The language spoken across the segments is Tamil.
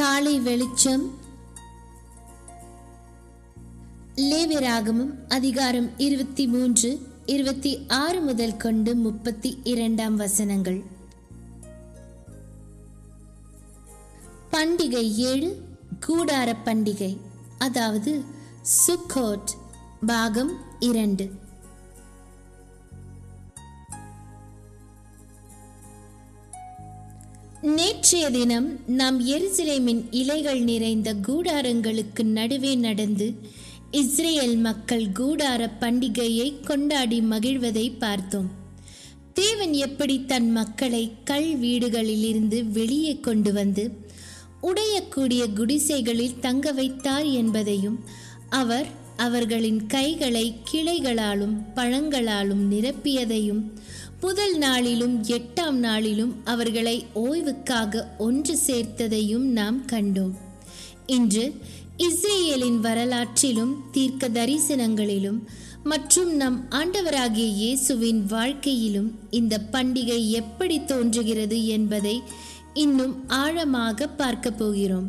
காலை வெளிச்சம். லேவியராகமம் அதிகாரம் இருபத்தி மூன்று இருபத்தி ஆறு முதல் கொண்டு முப்பத்தி இரண்டாம் வசனங்கள். பண்டிகை ஏழு கூடார பண்டிகை அதாவது சுக்கோட் பாகம் இரண்டு. நேற்றைய தினம் நாம் எருசலேமின் இலைகள் நிறைந்த கூடாரங்களுக்கு நடுவே நடந்து இஸ்ரேல் மக்கள் கூடார பண்டிகையை கொண்டாடி மகிழ்வதை பார்த்தோம். தேவன் எப்படி தன் மக்களை கல் வீடுகளிலிருந்து வெளியே கொண்டு வந்து உடையக்கூடிய குடிசைகளில் தங்க வைத்தார் என்பதையும் அவர் அவர்களின் கைகளை கிளைகளாலும் பழங்களாலும் நிரப்பியதையும் முதல் நாளிலும் எட்டாம் நாளிலும் அவர்களை ஓய்வுக்காக ஒன்று சேர்த்ததையும் நாம் கண்டோம். இன்று இஸ்ரேலின் வரலாற்றிலும் தீர்க்க தரிசனங்களிலும் மற்றும் நம் ஆண்டவராகிய இயேசுவின் வாழ்க்கையிலும் இந்த பண்டிகை எப்படி தோன்றுகிறது என்பதை இன்னும் ஆழமாக பார்க்க போகிறோம்.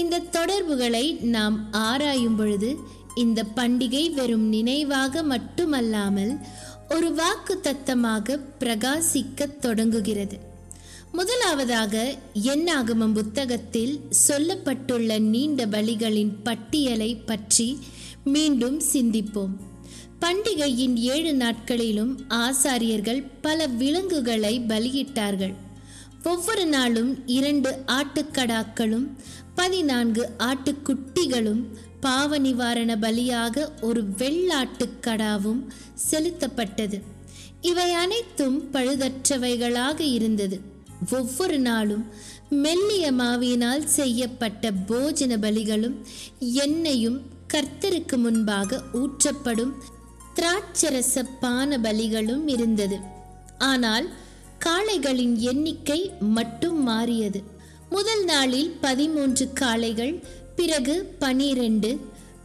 இந்த தொடர்புகளை நாம் ஆராயும் பொழுது இந்த பண்டிகை வெறும் நினைவாக மட்டுமல்லாமல் ஒரு வாக்கு தத்தமாக பிரகாசிக்க தொடங்குகிறது. முதலாவதாக எண்ணாகமம் புத்தகத்தில் சொல்லப்பட்டுள்ள நீண்ட பலிகளின் பட்டியலை பற்றி மீண்டும் சிந்திப்போம். பண்டிகையின் ஏழு நாட்களிலும் ஆசாரியர்கள் பல விலங்குகளை பலியிட்டார்கள். ஒவ்வொரு நாளும் இரண்டு ஆட்டுக்கடாக்களும் பதினான்கு ஆட்டுக்குட்டிகளும் பாவ நிவாரண பலியாக ஒரு வெள்ளாட்டுக்கடாவும் செலுத்தப்பட்டது. இவை அனைத்தும் பழுதற்றவைகளாக இருந்தது. ஒவ்வொரு நாளும் மெல்லிய மாவியினால் செய்யப்பட்ட போஜன பலிகளும் எண்ணெயும் கர்த்தருக்கு முன்பாக ஊற்றப்படும் திராட்சரச பான பலிகளும் இருந்தது. ஆனால் காளைகளின் எண்ணிக்கை மட்டும் மாறியது. முதல் நாளில் பதிமூன்று காளைகள் பிறகு பனிரெண்டு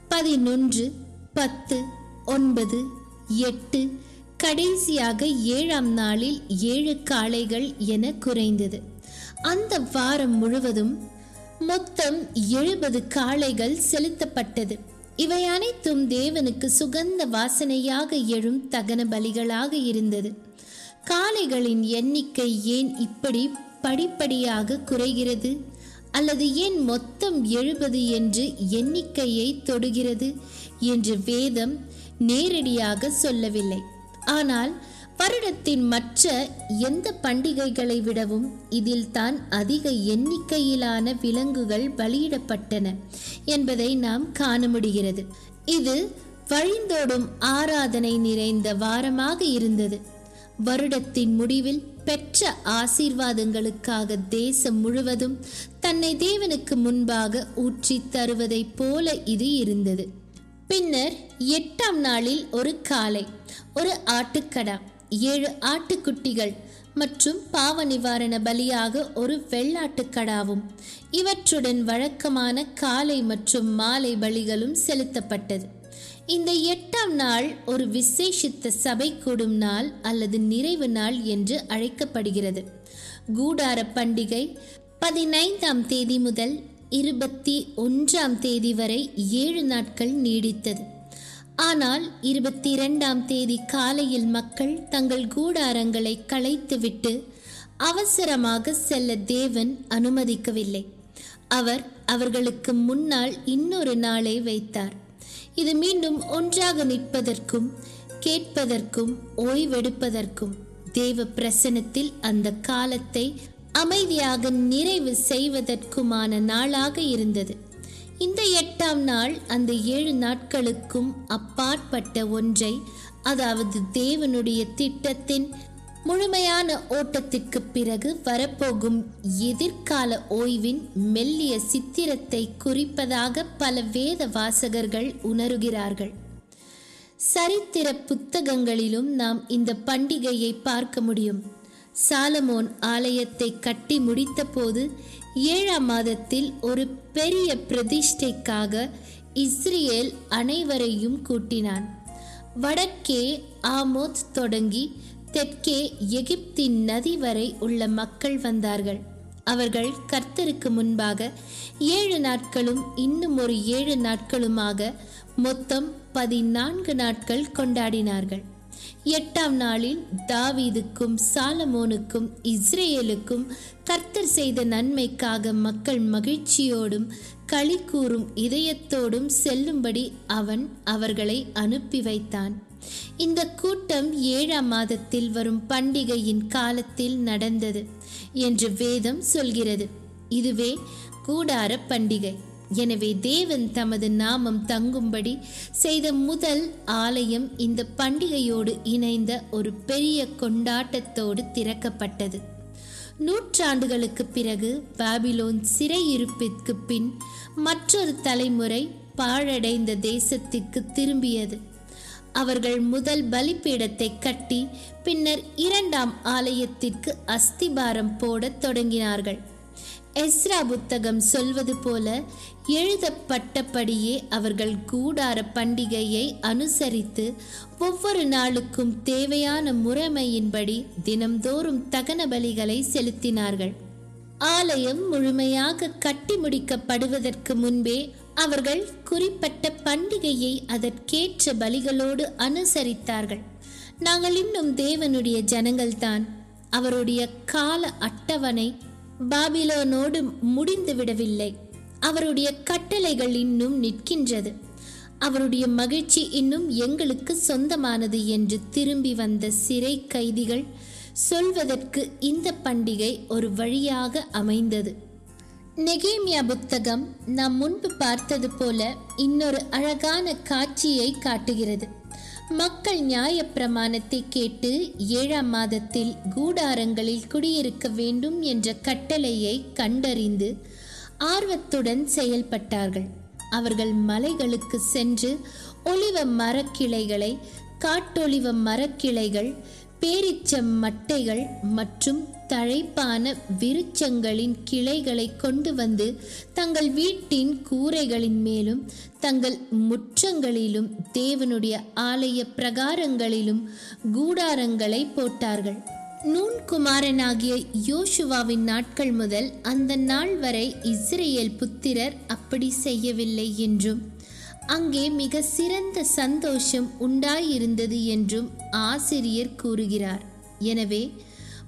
பதினொன்று பத்து ஒன்பது எட்டு கடைசியாக ஏழாம் நாளில் ஏழு காளைகள் என குறைந்தது. அந்த வாரம் முழுவதும் மொத்தம் எழுபது காளைகள் செலுத்தப்பட்டது. இவை அனைத்தும் தேவனுக்கு சுகந்த வாசனையாக எழும் தகன பலிகளாக இருந்தது. காளைகளின் எண்ணிக்கை ஏன் இப்படி படிப்படியாக குறைகிறது? அல்லது ஏன் மொத்தம் எழுபது என்று எண்ணிக்கையை தொடுகிறது என்று வேதம் நேரடியாக சொல்லவில்லை. ஆனால் வருடத்தின் மற்ற எந்த பண்டிகைகளை விடவும் இதில் தான் அதிக எண்ணிக்கையிலான விலங்குகள் பலியிடப்பட்டன என்பதை நாம் காண முடிகிறது. இது வழிந்தோடும் ஆராதனை நிறைந்த வாரமாக இருந்தது. வருடத்தின் முடிவில் பெற்ற ஆசீர்வாதங்களுக்காக தேசம் முழுவதும் தன்னை தேவனுக்கு முன்பாக ஊற்றி தருவதைப் போல இது இருந்தது. பின்னர் எட்டாம் நாளில் ஒரு காலை ஒரு ஆட்டுக்கடா ஏழு ஆட்டுக்குட்டிகள் மற்றும் பாவ நிவாரண பலியாக ஒரு வெள்ளாட்டுக்கடாவும் இவற்றுடன் வழக்கமான காலை மற்றும் மாலை பலிகளும் செலுத்தப்பட்டது. இந்த எட்டாம் நாள் ஒரு விசேஷித்த சபை கூடும் நாள் அல்லது நிறைவு நாள் என்று அழைக்கப்படுகிறது. கூடார பண்டிகை பதினைந்தாம் தேதி முதல் இருபத்தி ஒன்றாம் தேதி வரை ஏழு நாட்கள் நீடித்தது. ஆனால் இருபத்தி இரண்டாம் தேதி காலையில் மக்கள் தங்கள் கூடாரங்களை களைத்துவிட்டு அவசரமாக செல்ல தேவன் அனுமதிக்கவில்லை. அவர் அவர்களுக்கு முன்னால் இன்னொரு நாளை வைத்தார். இது மீண்டும் ஒன்றாக நிற்பதற்கும் கேட்பதற்கும் ஓய்வெடுப்பதற்கும் தேவ பிரசனத்தில் அந்த காலத்தை அமைதியாக நிறைவு செய்வதற்குமான நாளாக இருந்தது. இந்த எட்டாம் நாள் அந்த ஏழு நாட்களுக்கும் அப்பாற்பட்ட ஒன்றை அதாவது தேவனுடைய திட்டத்தின் முழுமையான ஓட்டத்திற்கு பிறகு வரப்போகும் எதிர்கால ஓய்வின் மெல்லிய சித்திரத்தை குறிப்பதாக பல வேத வாசகர்கள் உணருகிறார்கள். சரித்திர புத்தகங்களிலும் நாம் இந்த பண்டிகையை பார்க்க முடியும். சாலமோன் ஆலயத்தை கட்டி முடித்தபோது ஏழாம் மாதத்தில் ஒரு பெரிய பிரதிஷ்டைக்காக இஸ்ரேல் அனைவரையும் கூட்டினான். வடக்கே ஆமோத் தொடங்கி தெற்கே எகிப்தின் நதி வரை உள்ள மக்கள் வந்தார்கள். அவர்கள் கர்த்தருக்கு முன்பாக ஏழு நாட்களும் இன்னும் ஒரு ஏழு நாட்களுமாக மொத்தம் பதினான்கு நாட்கள் கொண்டாடினார்கள். எட்டாம் நாளில் தாவீதுக்கும் சாலமோனுக்கும் இஸ்ரேலுக்கும் கர்த்தர் செய்த நன்மைக்காக மக்கள் மகிழ்ச்சியோடும் களி கூறும் இதயத்தோடும் செல்லும்படி அவன் அவர்களை அனுப்பி வைத்தான். இந்த கூட்டம் ஏழாம் மாதத்தில் வரும் பண்டிகையின் காலத்தில் நடந்தது என்று வேதம் சொல்கிறது. இதுவே கூடார பண்டிகை. எனவே தேவன் தமது நாமம் தங்கும்படி செய்த முதல் ஆலயம் இந்த பண்டிகையோடு இணைந்த ஒரு பெரிய கொண்டாட்டத்தோடு திறக்கப்பட்டது. நூற்றாண்டுகளுக்கு பிறகு பாபிலோன் சிறையிருப்பிற்கு பின் மற்றொரு தலைமுறை பாழடைந்த தேசத்திற்கு திரும்பியது. அவர்கள் முதல் பலிப்பீடத்தை கட்டி பின்னர் இரண்டாம் ஆலயத்திற்கு அஸ்திபாரம் போடத் தொடங்கினார்கள். எஸ்ரா புத்தகம் சொல்வது போல எழுதப்பட்டபடியே அவர்கள் கூடார பண்டிகையை அனுசரித்து ஒவ்வொரு நாளுக்கும் தேவையான முறைமையின்படி தினம்தோறும் தகன பலிகளை செலுத்தினார்கள். ஆலயம் முழுமையாக கட்டி முடிக்கப்படுவதற்கு முன்பே அவர்கள் குறிப்பிட்ட பண்டிகையை அதற்கேற்ற பலிகளோடு அனுசரித்தார்கள். நாங்கள் இன்னும் தேவனுடைய ஜனங்கள்தான். அவருடைய கால அட்டவணை பாபிலோனோடு முடிந்துவிடவில்லை அவருடைய கட்டளைகள் இன்னும் நிற்கின்றது. அவருடைய மகிழ்ச்சி இன்னும் எங்களுக்கு சொந்தமானது என்று திரும்பி வந்த சிறை கைதிகள் சொல்வதற்கு இந்த பண்டிகை ஒரு வழியாக அமைந்தது. நெகேமியா புத்தகம் நாம் முன்பு பார்த்தது போல இன்னொரு அழகான காட்சியை காட்டுகிறது. மக்கள் நியாய பிரமாணத்தை கேட்டு ஏழாம் மாதத்தில் கூடாரங்களில் குடியிருக்க வேண்டும் என்ற கட்டளையை கண்டறிந்து ஆர்வத்துடன் செயல்பட்டார்கள். அவர்கள் மலைகளுக்கு சென்று ஒளிவ மரக்கிளைகளை காட்டொளிவ மரக்கிளைகள் பேரிச்சம் மட்டைகள் மற்றும் தழைப்பான விருச்சங்களின் கிளைகளை கொண்டு வந்து தங்கள் வீட்டின் கூரைகளின் மேலும் தங்கள் முற்றங்களிலும் தேவனுடைய ஆலய பிரகாரங்களிலும் கூடாரங்களை போட்டார்கள். நூன் குமாரனாகிய யோசுவாவின் நாட்கள் முதல் அந்த நாள் வரை இஸ்ரேல் புத்திரர் அப்படி செய்யவில்லை என்றும் அங்கே மிக சிறந்த சந்தோஷம் உண்டாயிருந்தது என்றும் ஆசிரியர் கூறுகிறார். எனவே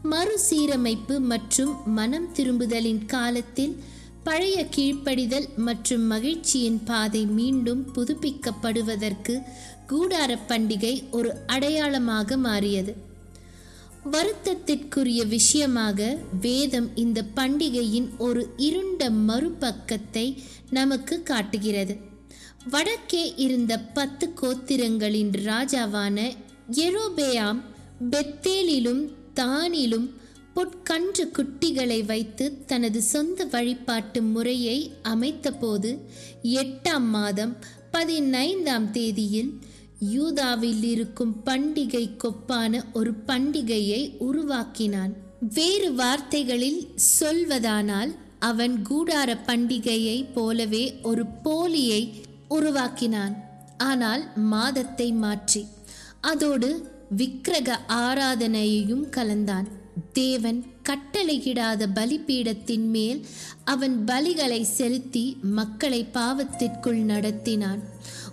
மறுசீரமைப்பு மற்றும் மனம் திரும்புதலின் காலத்தில் பழைய கீழ்ப்படிதல் மற்றும் மகிழ்ச்சியின் பாதை மீண்டும் புதுப்பிக்கப்படுவதற்கு கூடார பண்டிகை ஒரு அடையாளமாக மாறியது. வருத்தத்திற்குரிய விஷயமாக வேதம் இந்த பண்டிகையின் ஒரு இருண்ட மறுபக்கத்தை நமக்கு காட்டுகிறது. வடக்கே இருந்த பத்து கோத்திரங்களின் ராஜாவான எரோபேயாம் பெத்தேலிலும் தானிலும் பொற்கன்று குட்டிகளை வைத்து தனது சொந்த வழிபாட்டு முறையை அமைத்தபோது எட்டாம் மாதம் பதினைந்தாம் தேதியில் யூதாவில் இருக்கும் பண்டிகை கொப்பான ஒரு பண்டிகையை உருவாக்கினான். வேறு வார்த்தைகளில் சொல்வதானால் அவன் கூடார பண்டிகையை போலவே ஒரு போலியை உருவாக்கினான். ஆனால் மாதத்தை மாற்றி அதோடு விக்கிரக ஆராதனையையும் கலந்தான். தேவன் கட்டளையிடாத பலிபீடத்தின் மேல் அவன் பலிகளை செலுத்தி மக்களை பாவத்திற்குள் நடத்தினான்.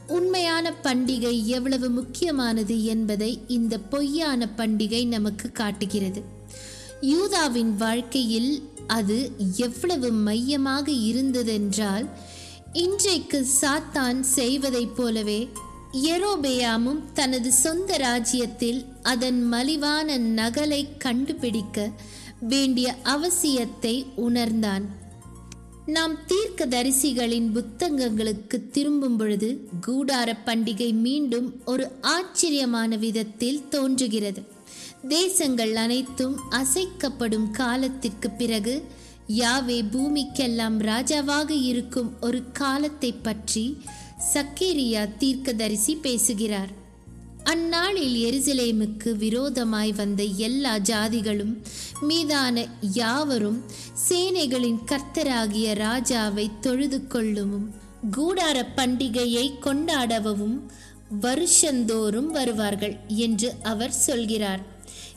உண்மையான பண்டிகை எவ்வளவு முக்கியமானது என்பதை இந்த பொய்யான பண்டிகை நமக்கு காட்டுகிறது. யூதாவின் வாழ்க்கையில் அது எவ்வளவு மையமாக இருந்ததென்றால் இன்றைக்கு சாத்தான் செய்வதைப் போலவே எரோபேயாமும் தனது சொந்த ராஜ்யத்தில் அதன் மலிவான நகலை கண்டுபிடிக்க வேண்டிய அவசியத்தை உணர்ந்தான். நாம் தீர்க்க தரிசிகளின் புத்தகங்களுக்கு திரும்பும் பொழுது கூடார பண்டிகை மீண்டும் ஒரு ஆச்சரியமான விதத்தில் தோன்றுகிறது. தேசங்கள் அனைத்தும் அசைக்கப்படும் காலத்திற்கு பிறகு யாவே பூமிக்கெல்லாம் ராஜாவாக இருக்கும் ஒரு காலத்தை பற்றி சக்கேரியா தீர்க்கதரிசி பேசுகிறார். அந்நாளில் எருசலேமுக்கு விரோதமாய் வந்த எல்லா ஜாதிகளும் மீதான யாவரும் சேனைகளின் கர்த்தராகிய ராஜாவை தொழுது கொள்ளவும் கூடார பண்டிகையை கொண்டாடவும் வருஷந்தோறும் வருவார்கள் என்று அவர் சொல்கிறார்.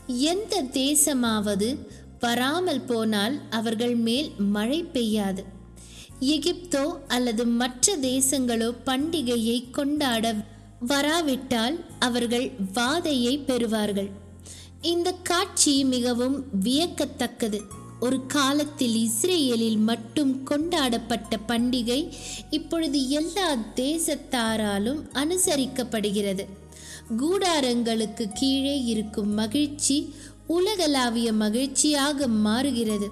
எந்த தேசமாவது வராமல் போனால் அவர்கள் மேல் மழை பெய்யாது. எகிப்தோ அல்லது மற்ற தேசங்களோ பண்டிகையை கொண்டாட வராவிட்டால் அவர்கள் வாதையை பெறுவார்கள். இந்த காட்சி மிகவும் வியக்கத்தக்கது. ஒரு காலத்தில் இஸ்ரேலில் மட்டும் கொண்டாடப்பட்ட பண்டிகை இப்பொழுது எல்லா தேசத்தாராலும் அனுசரிக்கப்படுகிறது. கூடாரங்களுக்கு கீழே இருக்கும் மகிழ்ச்சி உலகளாவிய மகிழ்ச்சியாக மாறுகிறது.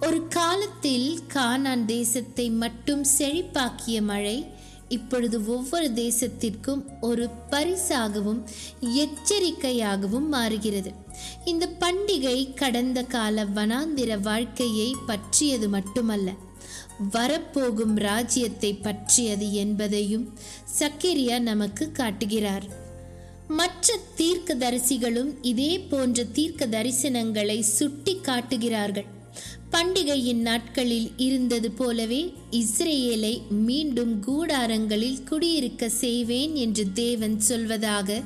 ஒரு காலத்தில் கானான் தேசத்தை மட்டும் செழிப்பாக்கிய மழை இப்பொழுது ஒவ்வொரு தேசத்திற்கும் ஒரு பரிசாகவும் எச்சரிக்கையாகவும் மாறுகிறது. இந்த பண்டிகை கடந்த கால வனாந்திர வாழ்க்கையை பற்றியது மட்டுமல்ல வரப்போகும் ராஜ்யத்தை பற்றியது என்பதையும் சக்கரியா நமக்கு காட்டுகிறார். மற்ற தீர்க்க தரிசிகளும் இதே போன்ற தீர்க்க தரிசனங்களை சுட்டி காட்டுகிறார்கள் பண்டிகையின் நாட்களில் இருந்தது போலவே இஸ்ரேலை மீண்டும் கூடாரங்களில் குடியிருக்க செய்வேன் என்று தேவன் சொல்வதாக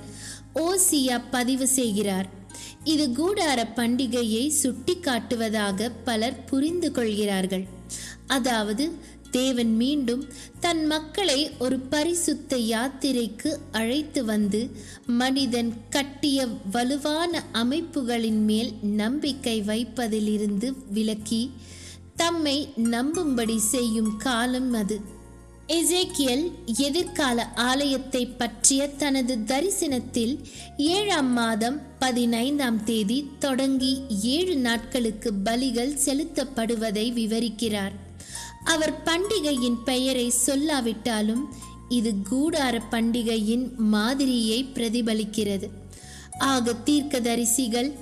ஓசியா பதிவு செய்கிறார். இது கூடார பண்டிகையை சுட்டி காட்டுவதாக பலர் புரிந்து கொள்கிறார்கள். அதாவது தேவன் மீண்டும் தன் மக்களை ஒரு பரிசுத்த யாத்திரைக்கு அழைத்து வந்து மனிதன் கட்டிய வலுவான அமைப்புகளின் மேல் நம்பிக்கை வைப்பதிலிருந்து விலக்கி தம்மை நம்பும்படி செய்யும் காலம் அது. எசேக்கியல் எதிர்கால ஆலயத்தை பற்றிய தனது தரிசனத்தில் ஏழாம் மாதம் பதினைந்தாம் தேதி தொடங்கி ஏழு நாட்களுக்கு பலிகள் செலுத்தப்படுவதை விவரிக்கிறார். அவர் பண்டிகையின் பெயரை சொல்லாவிட்டாலும் இது கூடார பண்டிகையின் மாதிரியை பிரதிபலிக்கிறது. ஆக தீர்க்கதரிசிகள்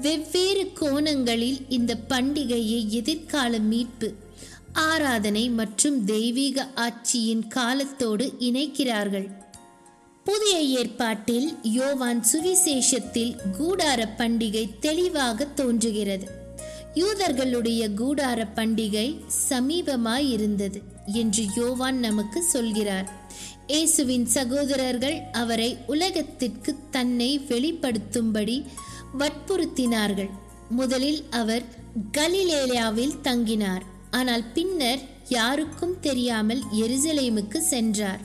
வெவ்வேறு கோணங்களில் இந்த பண்டிகையை எதிர்கால மீட்பு ஆராதனை மற்றும் தெய்வீக ஆட்சியின் காலத்தோடு இணைக்கிறார்கள். புதிய ஏற்பாட்டில் யோவான் சுவிசேஷத்தில் கூடார பண்டிகை தெளிவாக தோன்றுகிறது. யூதர்களுடைய கூடார பண்டிகை சமீபமாயிருந்தது என்று யோவான் நமக்கு சொல்கிறார். இயேசுவின் சகோதரர்கள் அவரை உலகத்திற்கு தன்னை வெளிப்படுத்தும்படி வற்புறுத்தினார்கள். முதலில் அவர் கலிலேயாவில் தங்கினார். ஆனால் பின்னர் யாருக்கும் தெரியாமல் எருசலேமுக்கு சென்றார்.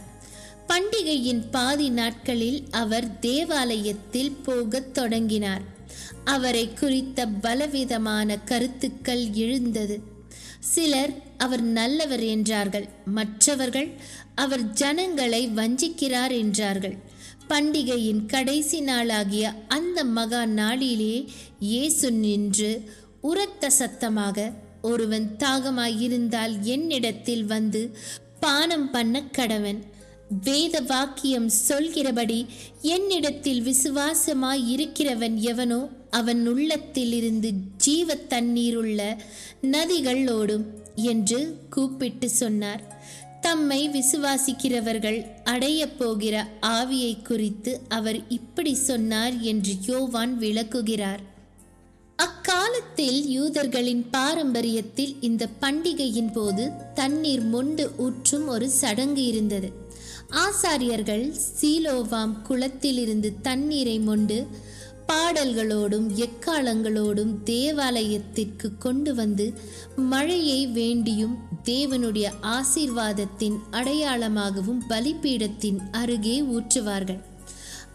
பண்டிகையின் பாதி நாட்களில் அவர் தேவாலயத்தில் போகத் தொடங்கினார். அவரை குறித்த பலவிதமான கருத்துக்கள் எழுந்தது. சிலர் அவர் நல்லவர் என்றார்கள் மற்றவர்கள் அவர் ஜனங்களை வஞ்சிக்கிறார் என்றார்கள். பண்டிகையின் கடைசி நாளாகிய அந்த மகா நாளிலே இயேசு நின்று உரத்த சத்தமாக ஒருவன் தாகமாயிருந்தால் என்னிடத்தில் வந்து பானம் பண்ண கடவன். வேத வாக்கியம் சொல்கிறபடி என்னிடத்தில் விசுவாசமாய் இருக்கிறவன் எவனோ அவன் உள்ளத்தில் இருந்து ஜீவ தண்ணீருள்ள நதிகள் ஓடும் என்று கூப்பிட்டு சொன்னார். தம்மை விசுவாசிக்கிறவர்கள் அடைய போகிற ஆவியை குறித்து அவர் இப்படி சொன்னார் என்று யோவான் விளக்குகிறார். அக்காலத்தில் யூதர்களின் பாரம்பரியத்தில் இந்த பண்டிகையின் போது தண்ணீர் மொண்டு ஊற்றும் ஒரு சடங்கு இருந்தது. ஆசாரியர்கள் சீலோவாம் குளத்திலிருந்து தண்ணீரை மொண்டு பாடல்களோடும் எக்காலங்களோடும் தேவாலயத்திற்கு கொண்டு வந்து மழையை வேண்டியும் தேவனுடைய ஆசீர்வாதத்தின் அடையாளமாகவும் பலிப்பீடத்தின் அருகே ஊற்றுவார்கள்.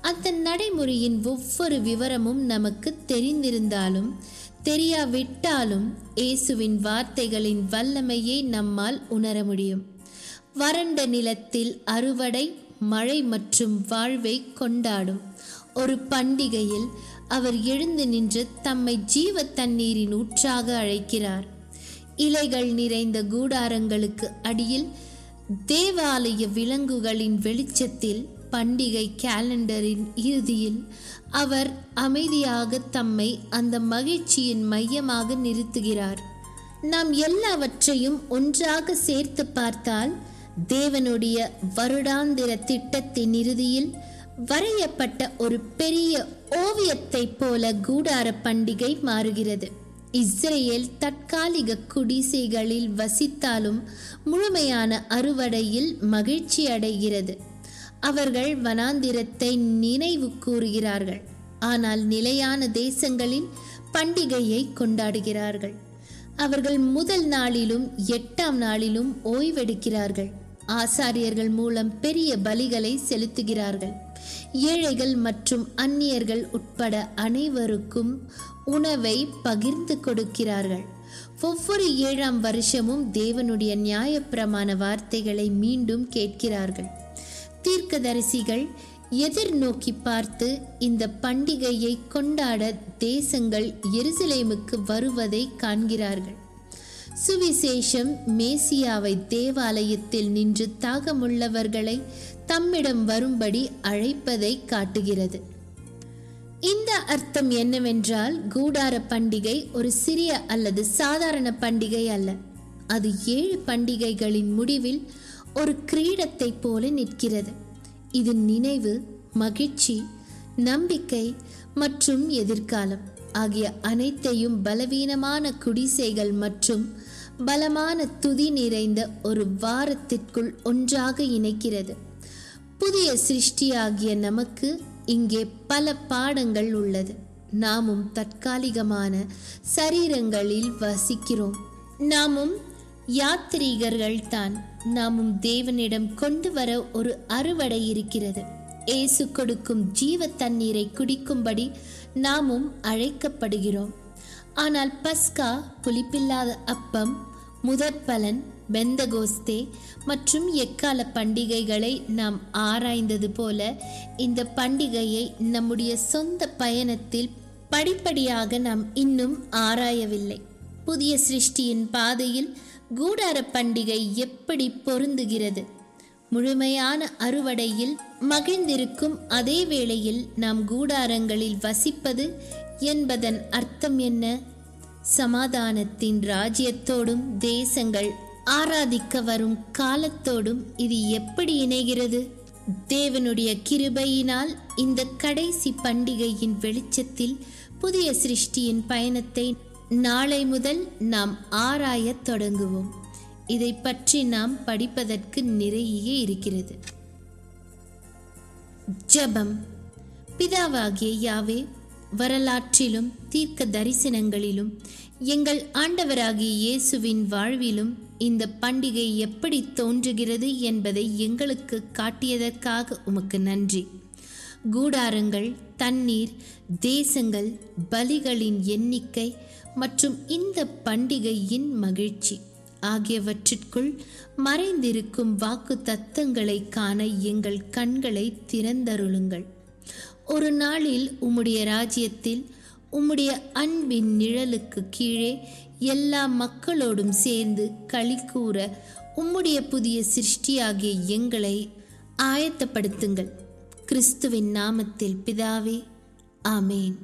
அந்த நடைமுறையின் ஒவ்வொரு விவரமும் நமக்கு தெரிந்திருந்தாலும் தெரியாவிட்டாலும் இயேசுவின் வார்த்தைகளின் வல்லமையை நம்மால் உணர முடியும். வறண்ட நிலத்தில் அறுவடை மழை மற்றும் வாழ்வை கொண்டாடும். ஒரு பண்டிகையில் அவர் எழுந்து நின்று தம்மை ஜீவ தண்ணீரின் ஊற்றாக அழைக்கிறார். இலைகள் நிறைந்த கூடாரங்களுக்கு அடியில் தேவாலய விலங்குகளின் வெளிச்சத்தில் பண்டிகை கேலண்டரின் இறுதியில் அவர் அமைதியாக தம்மை அந்த மகிழ்ச்சியின் மையமாக நிறுத்துகிறார். நாம் எல்லாவற்றையும் ஒன்றாக சேர்த்து பார்த்தால் தேவனுடைய வருடாந்திர திட்டத்தின் இறுதியில் வரையப்பட்ட ஒரு பெரிய ஓவியத்தைப் போல கூடார பண்டிகை மாறுகிறது. இஸ்ரேல் தற்காலிக குடிசைகளில் வசித்தாலும் முழுமையான அறுவடையில் மகிழ்ச்சி அடைகிறது. அவர்கள் வனாந்திரத்தை நினைவு கூறுகிறார்கள். ஆனால் நிலையான தேசங்களில் பண்டிகையை கொண்டாடுகிறார்கள். அவர்கள் முதல் நாளிலும் எட்டாம் நாளிலும் ஓய்வெடுக்கிறார்கள். ஆசாரியர்கள் மூலம் பெரிய பலிகளை செலுத்துகிறார்கள். ஏழைகள் மற்றும் அந்நியர்கள் உட்பட அனைவருக்கும் உணவை பகிர்ந்து கொடுக்கிறார்கள். ஒவ்வொரு ஏழாம் வருஷமும் தேவனுடைய நியாயப்பிரமாண வார்த்தைகளை மீண்டும் கேட்கிறார்கள். தீர்க்கதரிசிகள் எதிர்நோக்கி பார்த்து இந்த பண்டிகையை கொண்டாட தேசங்கள் எருசலேமுக்கு வருவதை காண்கிறார்கள். சுவிசேஷம் மேசியாவை தேவாலயத்தில் நின்று தாகமுள்ளவர்களை தம்மிடம் வரும்படி அழைப்பதை காட்டுகிறது. இந்த அர்த்தம் என்னவென்றால் கூடார பண்டிகை ஒரு சிறிய அல்லது சாதாரண பண்டிகை அல்ல. அது ஏழு பண்டிகைகளின் முடிவில் ஒரு கிரீடத்தை போல நிற்கிறது. இது நினைவு மகிழ்ச்சி நம்பிக்கை மற்றும் எதிர்காலம். ஆகிய அனைத்தையும் பலவீனமான குடிசைகள் மற்றும் பலமான துதி நிறைந்த ஒரு வாரத்திற்குள் ஒன்றாக இணைக்கிறது. புதிய சிருஷ்டியாகிய நமக்கு இங்கே பல பாடங்கள் உள்ளது. நாமும் தற்காலிகமான சரீரங்களில் வசிக்கிறோம். நாமும் யாத்திரிகர்கள் தான். நாமும் தேவனிடம் கொண்டு வர ஒரு அறுவடை இருக்கிறது. ஏசு கொடுக்கும் ஜீவ தண்ணீரை குடிக்கும்படி நாமும் அழைக்கப்படுகிறோம். ஆனால் பஸ்கா புளிப்பில்லாத அப்பம் முதற்பலன் பெந்தகோஸ்தே மற்றும் எக்கால பண்டிகைகளை நாம் ஆராய்ந்தது போல இந்த பண்டிகையை நம்முடைய சொந்த பயணத்தில் படிப்படியாக நாம் இன்னும் ஆராயவில்லை. புதிய சிருஷ்டியின் பாதையில் கூடார பண்டிகை எப்படி பொருந்துகிறது? முழுமையான அறுவடையில் மகிழ்ந்திருக்கும் அதே வேளையில் நாம் கூடாரங்களில் வசிப்பது என்பதன் அர்த்தம் என்ன? சமாதானத்தின் ராஜ்யத்தோடும் தேசங்கள் ஆராதிக்க வரும் காலத்தோடும் இது எப்படி இணைகிறது? தேவனுடைய கிருபையினால் இந்த கடைசி பண்டிகையின் வெளிச்சத்தில் புதிய சிருஷ்டியின் பயணத்தை நாளை முதல் நாம் ஆராயத் தொடங்குவோம். இதை பற்றி நாம் படிப்பதற்கு நிறைய இருக்கிறது. ஜபம். பிதாவாகிய யாவே வரலாற்றிலும் தீர்க்க தரிசனங்களிலும் எங்கள் ஆண்டவராகிய இயேசுவின் வாழ்விலும் இந்த பண்டிகை எப்படி தோன்றுகிறது என்பதை எங்களுக்கு காட்டியதற்காக உமக்கு நன்றி. கூடாரங்கள் தண்ணீர் தேசங்கள் பலிகளின் எண்ணிக்கை மற்றும் இந்த பண்டிகையின் மகிழ்ச்சி. ஆகியவற்றிற்குள் மறைந்திருக்கும் வாக்கு தத்தங்களை காண எங்கள் கண்களை திறந்தருளுங்கள். ஒரு நாளில் உம்முடைய ராஜ்யத்தில் உம்முடைய அன்பின் நிழலுக்கு கீழே எல்லா மக்களோடும் சேர்ந்து களி கூற உம்முடைய புதிய சிருஷ்டியாகிய எங்களை ஆயத்தப்படுத்துங்கள். கிறிஸ்துவின் நாமத்தில் பிதாவே ஆமேன்.